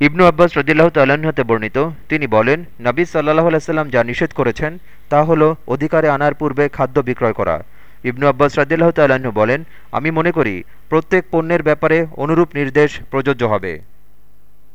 ইবনু আব্বাস রদিল্লাহ তাল্লাহতে বর্ণিত, তিনি বলেন, নাবী সাল্লাহ আলাইসাল্লাম যা নিষেধ করেছেন, তা হল অধিকারে আনার পূর্বে খাদ্য বিক্রয় করা। ইবনু আব্বাস রদিল্লাহ তাল্লাহ্ন বলেন, আমি মনে করি, প্রত্যেক পণ্যের ব্যাপারে অনুরূপ নির্দেশ প্রযোজ্য হবে।